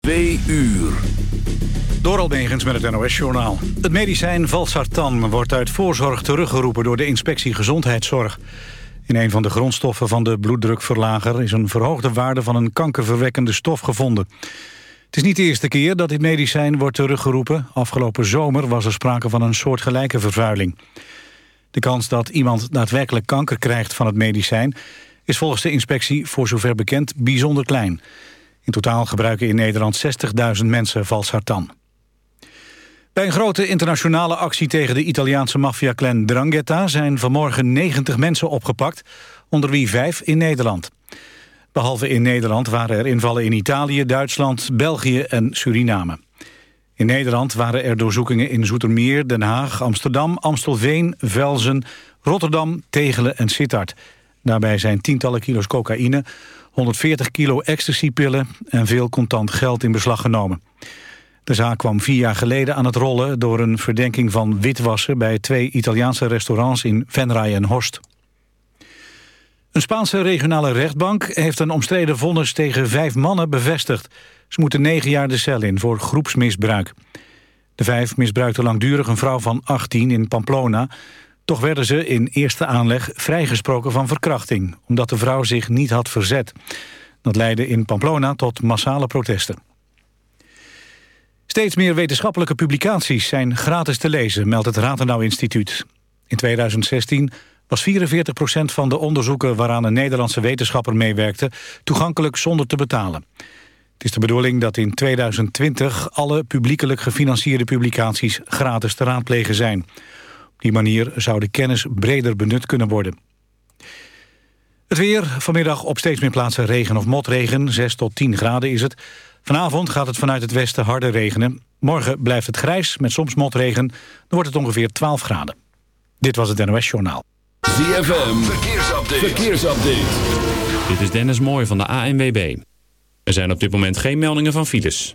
2 uur. Door Albegens met het NOS-journaal. Het medicijn Valsartan wordt uit voorzorg teruggeroepen... door de inspectie Gezondheidszorg. In een van de grondstoffen van de bloeddrukverlager... is een verhoogde waarde van een kankerverwekkende stof gevonden. Het is niet de eerste keer dat dit medicijn wordt teruggeroepen. Afgelopen zomer was er sprake van een soortgelijke vervuiling. De kans dat iemand daadwerkelijk kanker krijgt van het medicijn... is volgens de inspectie voor zover bekend bijzonder klein... In totaal gebruiken in Nederland 60.000 mensen valsartan. Bij een grote internationale actie tegen de Italiaanse maffiaclan Drangheta... zijn vanmorgen 90 mensen opgepakt, onder wie vijf in Nederland. Behalve in Nederland waren er invallen in Italië, Duitsland, België en Suriname. In Nederland waren er doorzoekingen in Zoetermeer, Den Haag, Amsterdam, Amstelveen, Velzen, Rotterdam, Tegelen en Sittard. Daarbij zijn tientallen kilo's cocaïne, 140 kilo ecstasypillen en veel contant geld in beslag genomen. De zaak kwam vier jaar geleden aan het rollen door een verdenking van witwassen bij twee Italiaanse restaurants in Venray en Horst. Een Spaanse regionale rechtbank heeft een omstreden vonnis tegen vijf mannen bevestigd. Ze moeten negen jaar de cel in voor groepsmisbruik. De vijf misbruikten langdurig een vrouw van 18 in Pamplona. Toch werden ze in eerste aanleg vrijgesproken van verkrachting... omdat de vrouw zich niet had verzet. Dat leidde in Pamplona tot massale protesten. Steeds meer wetenschappelijke publicaties zijn gratis te lezen... meldt het Ratenau Instituut. In 2016 was 44% van de onderzoeken... waaraan een Nederlandse wetenschapper meewerkte... toegankelijk zonder te betalen. Het is de bedoeling dat in 2020 alle publiekelijk gefinancierde publicaties gratis te raadplegen zijn die manier zou de kennis breder benut kunnen worden. Het weer, vanmiddag op steeds meer plaatsen regen of motregen. 6 tot 10 graden is het. Vanavond gaat het vanuit het westen harder regenen. Morgen blijft het grijs met soms motregen. Dan wordt het ongeveer 12 graden. Dit was het NOS Journaal. ZFM, verkeersupdate. verkeersupdate. Dit is Dennis Mooij van de ANWB. Er zijn op dit moment geen meldingen van files.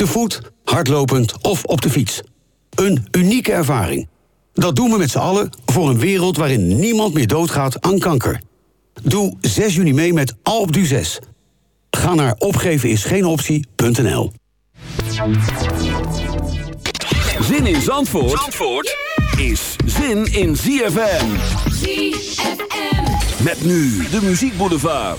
Te voet, hardlopend of op de fiets. Een unieke ervaring. Dat doen we met z'n allen voor een wereld waarin niemand meer doodgaat aan kanker. Doe 6 juni mee met Alpe d'Huez. Ga naar opgevenisgeenoptie.nl Zin in Zandvoort, Zandvoort is zin in ZFM. ZFM. Met nu de Muziek Boulevard.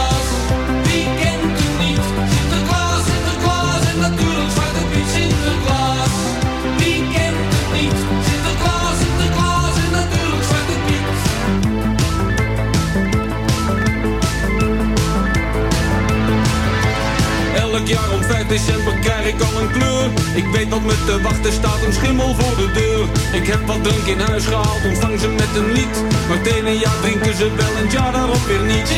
jaar om 5 december krijg ik al een kleur. Ik weet dat me te wachten staat, een schimmel voor de deur. Ik heb wat drink in huis gehaald, ontvang ze met een lied. Maar het ene jaar drinken ze wel een jaar daarop weer niet.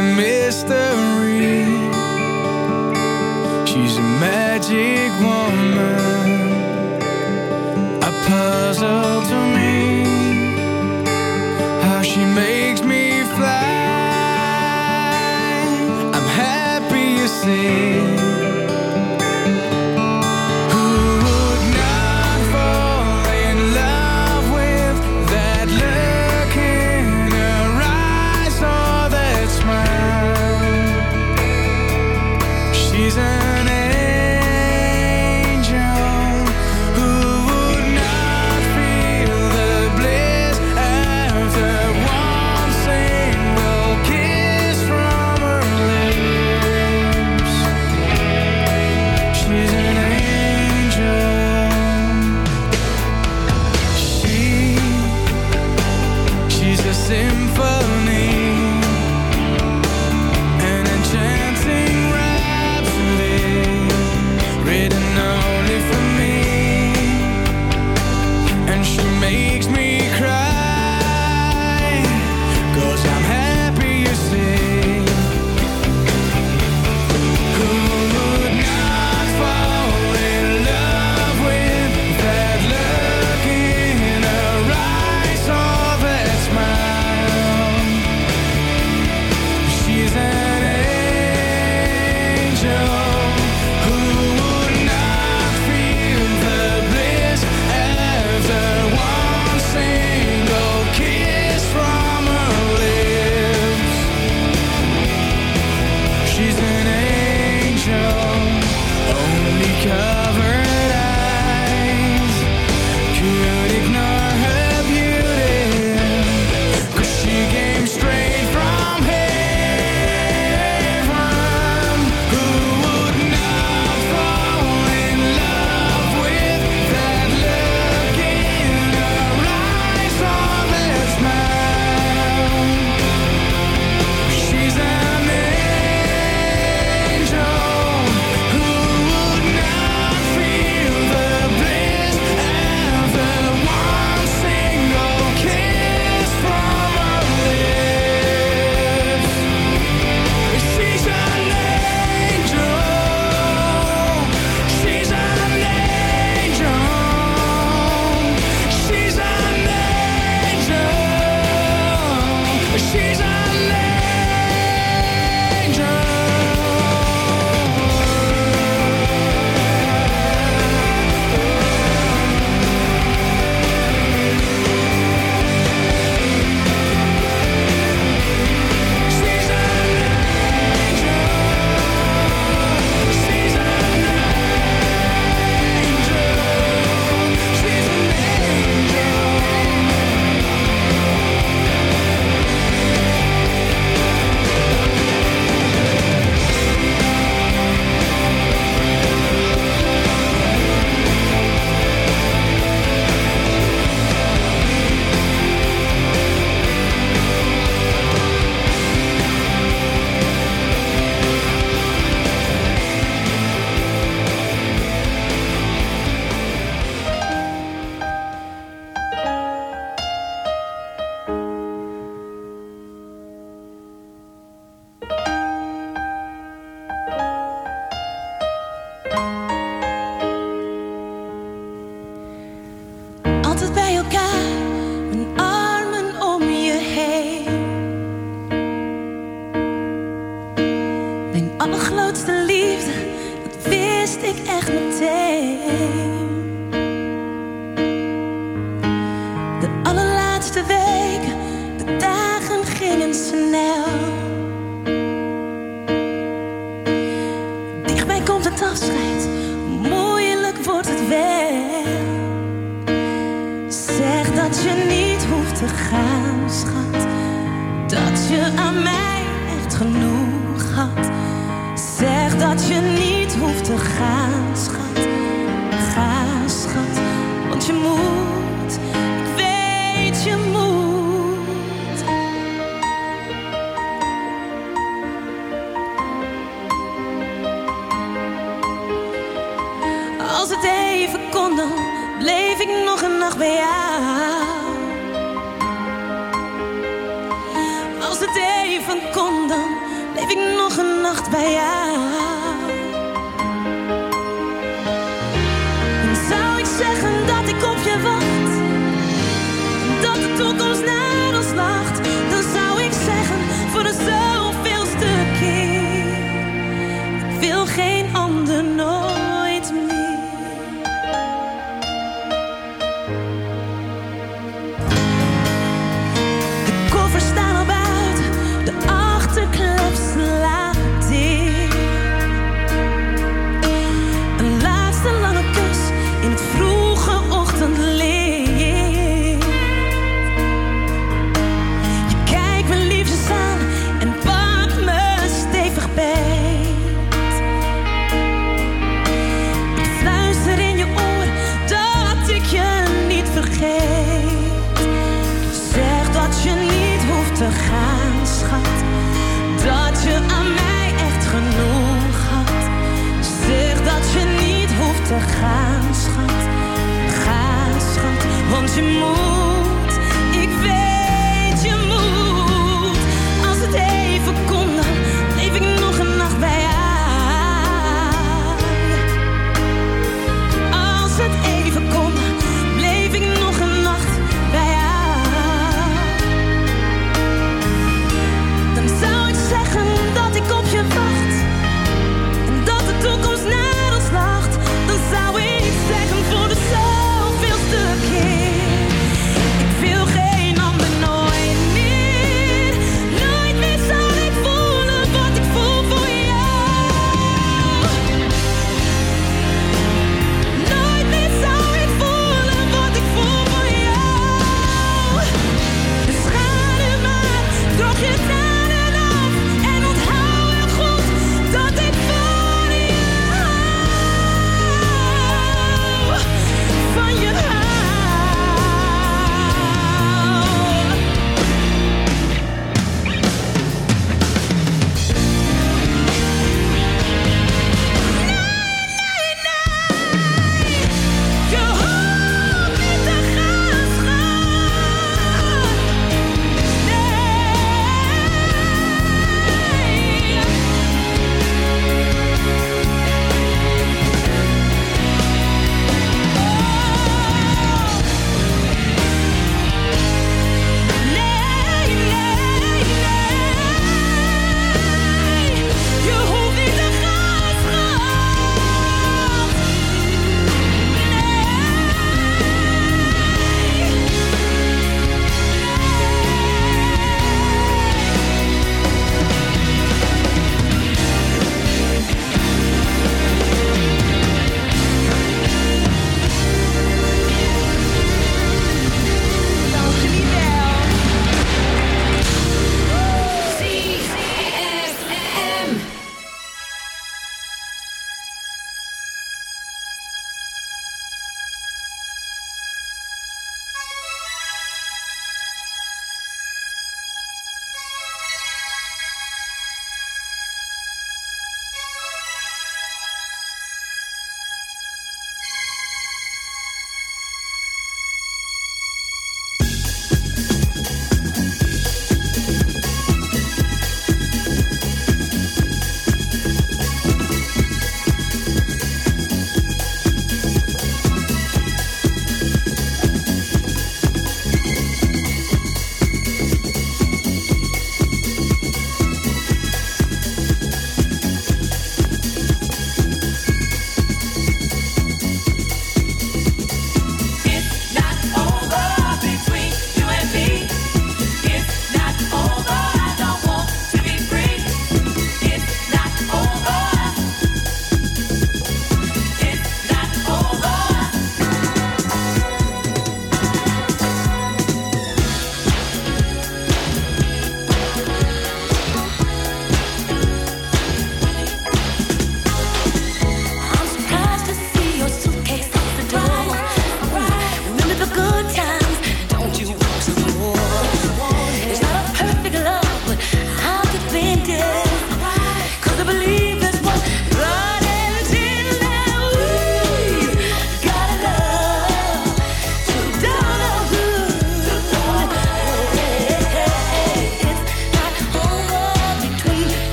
a mystery. She's a magic woman. A puzzle to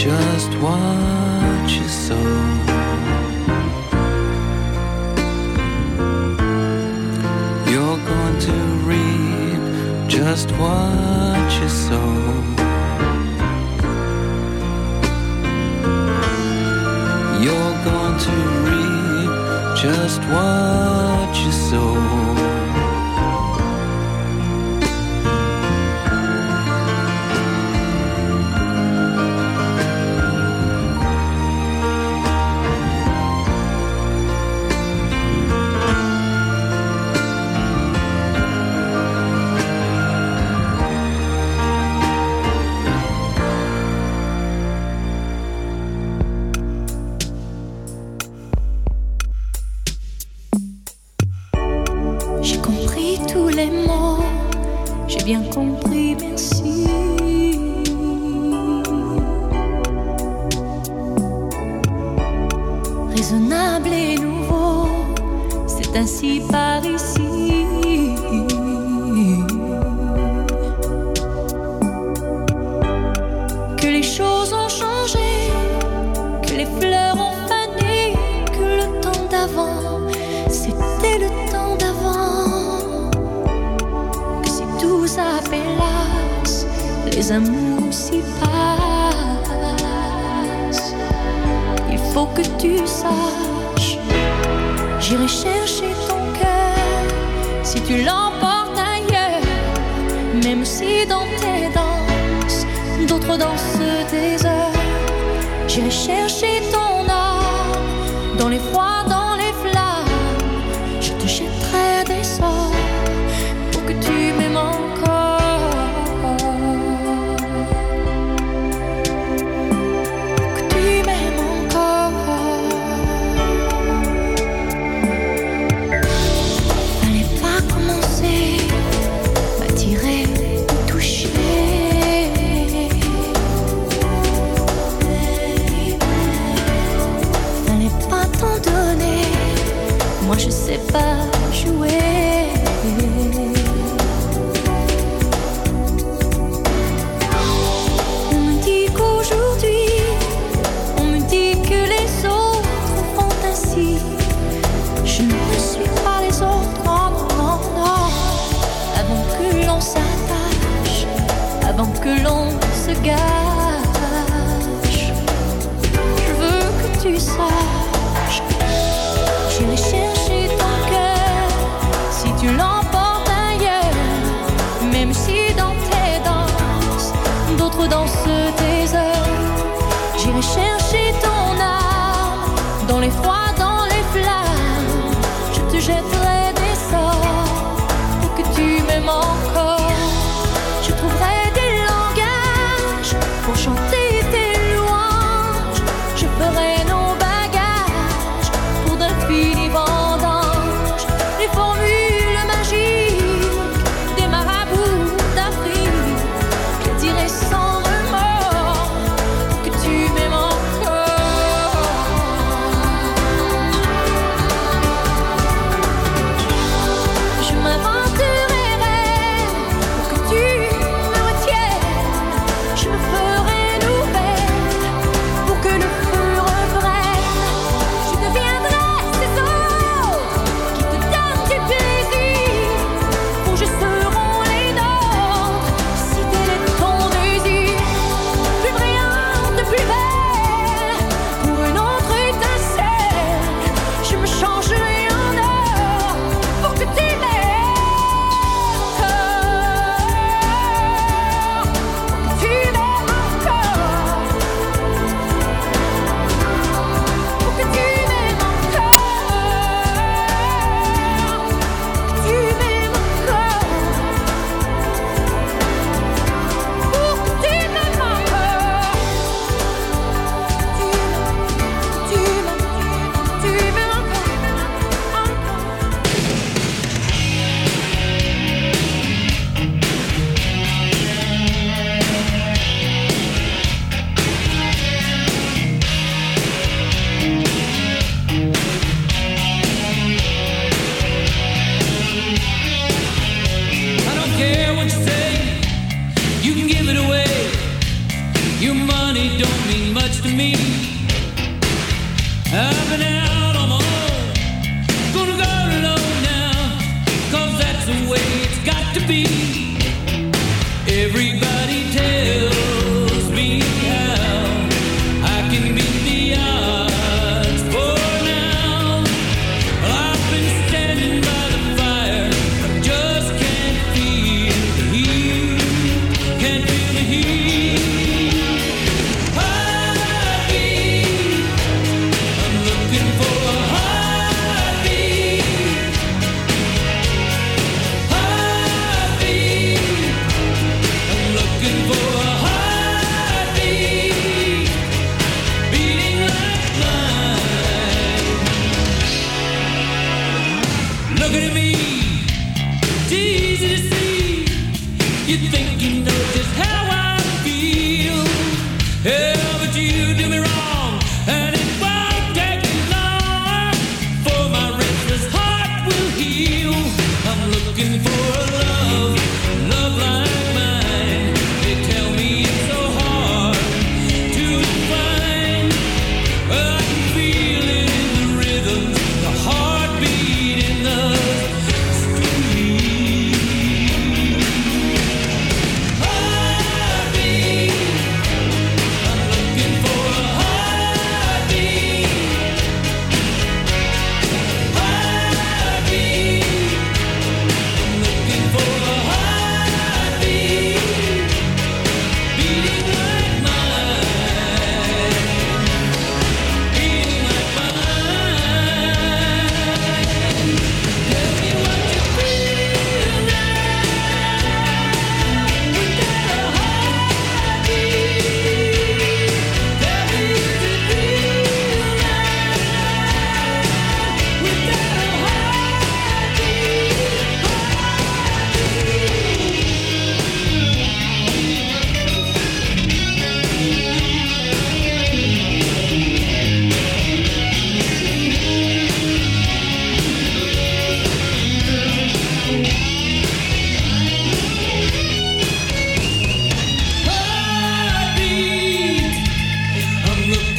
just watch your soul. You're going to reap just watch your soul. You're going to reap just watch your soul.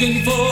looking for.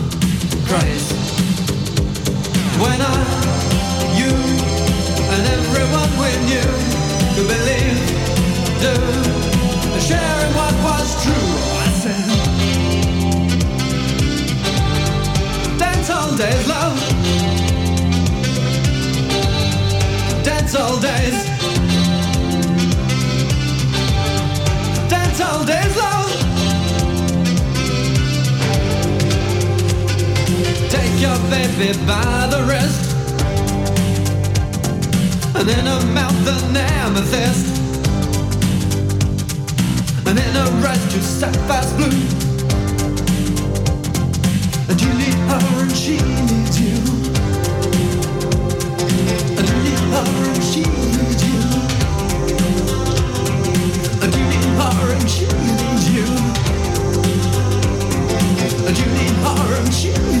craze when I, you, and everyone we knew could believe, do, in what was true. I said, dance all days, love. Dance all days. Dance all days, love. Take your baby by the wrist. And in her mouth an amethyst. And in her eyes two sapphires blue. And you need her and she needs you. And you need her and she needs you. And you need her and she needs you. And you need her and she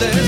antes.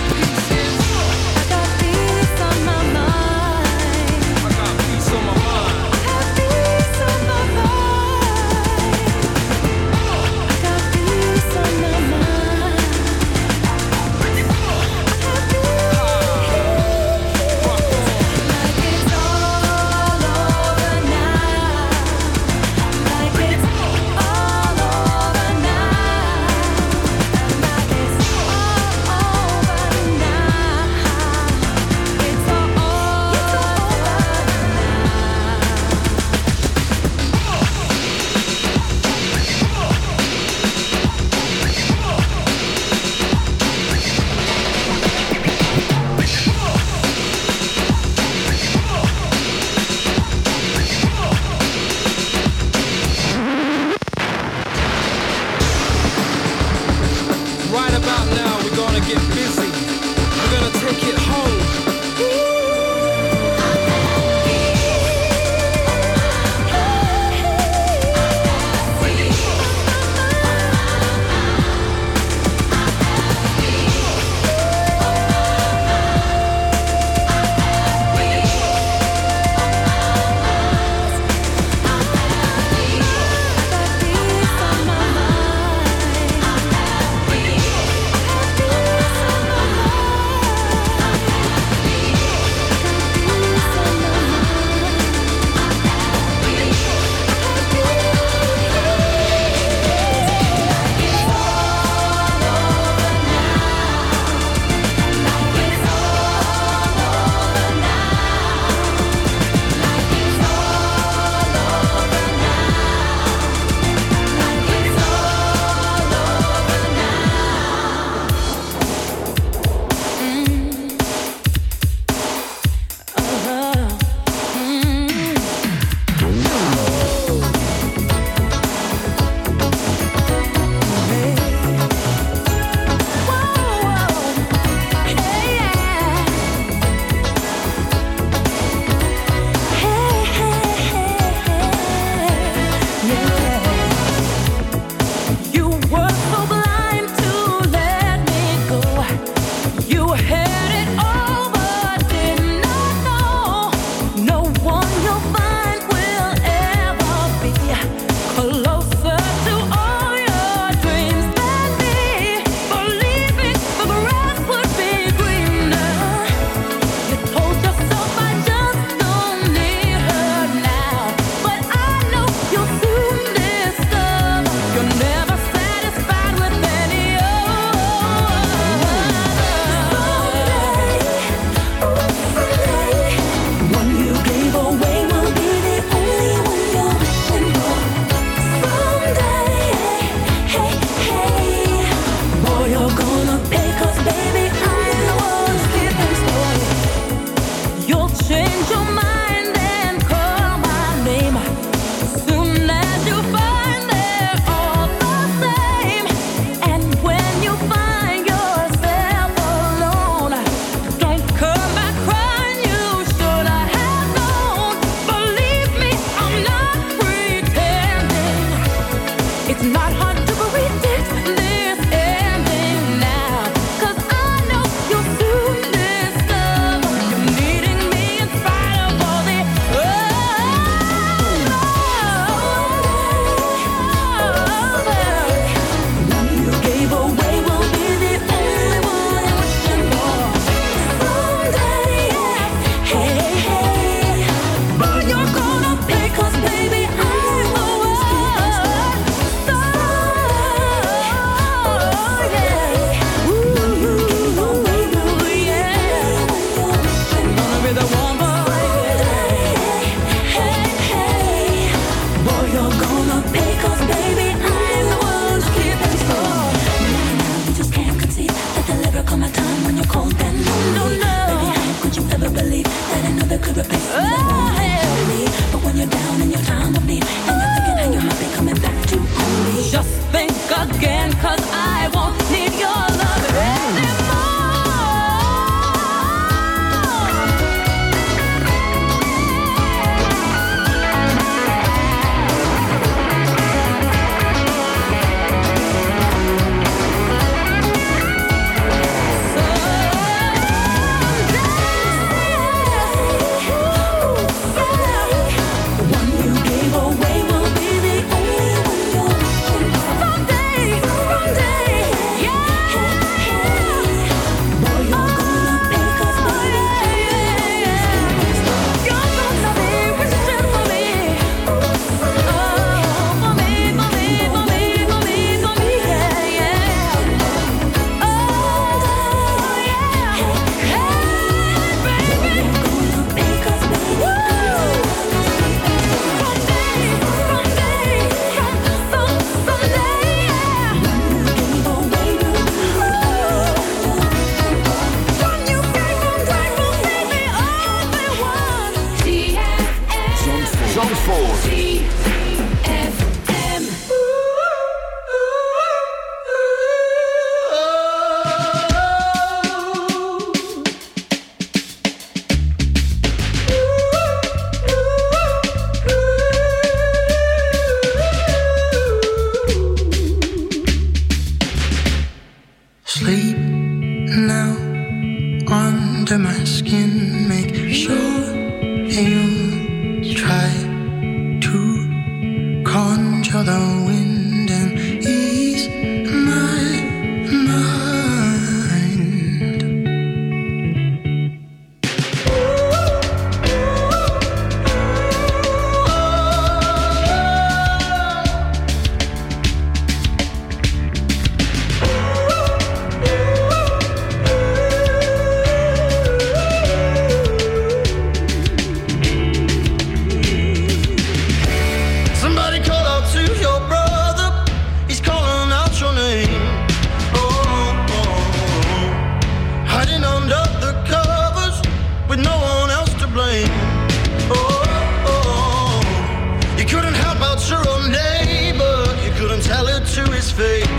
feet.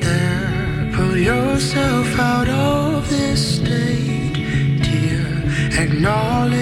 there. Pull yourself out of this state, dear. Acknowledge.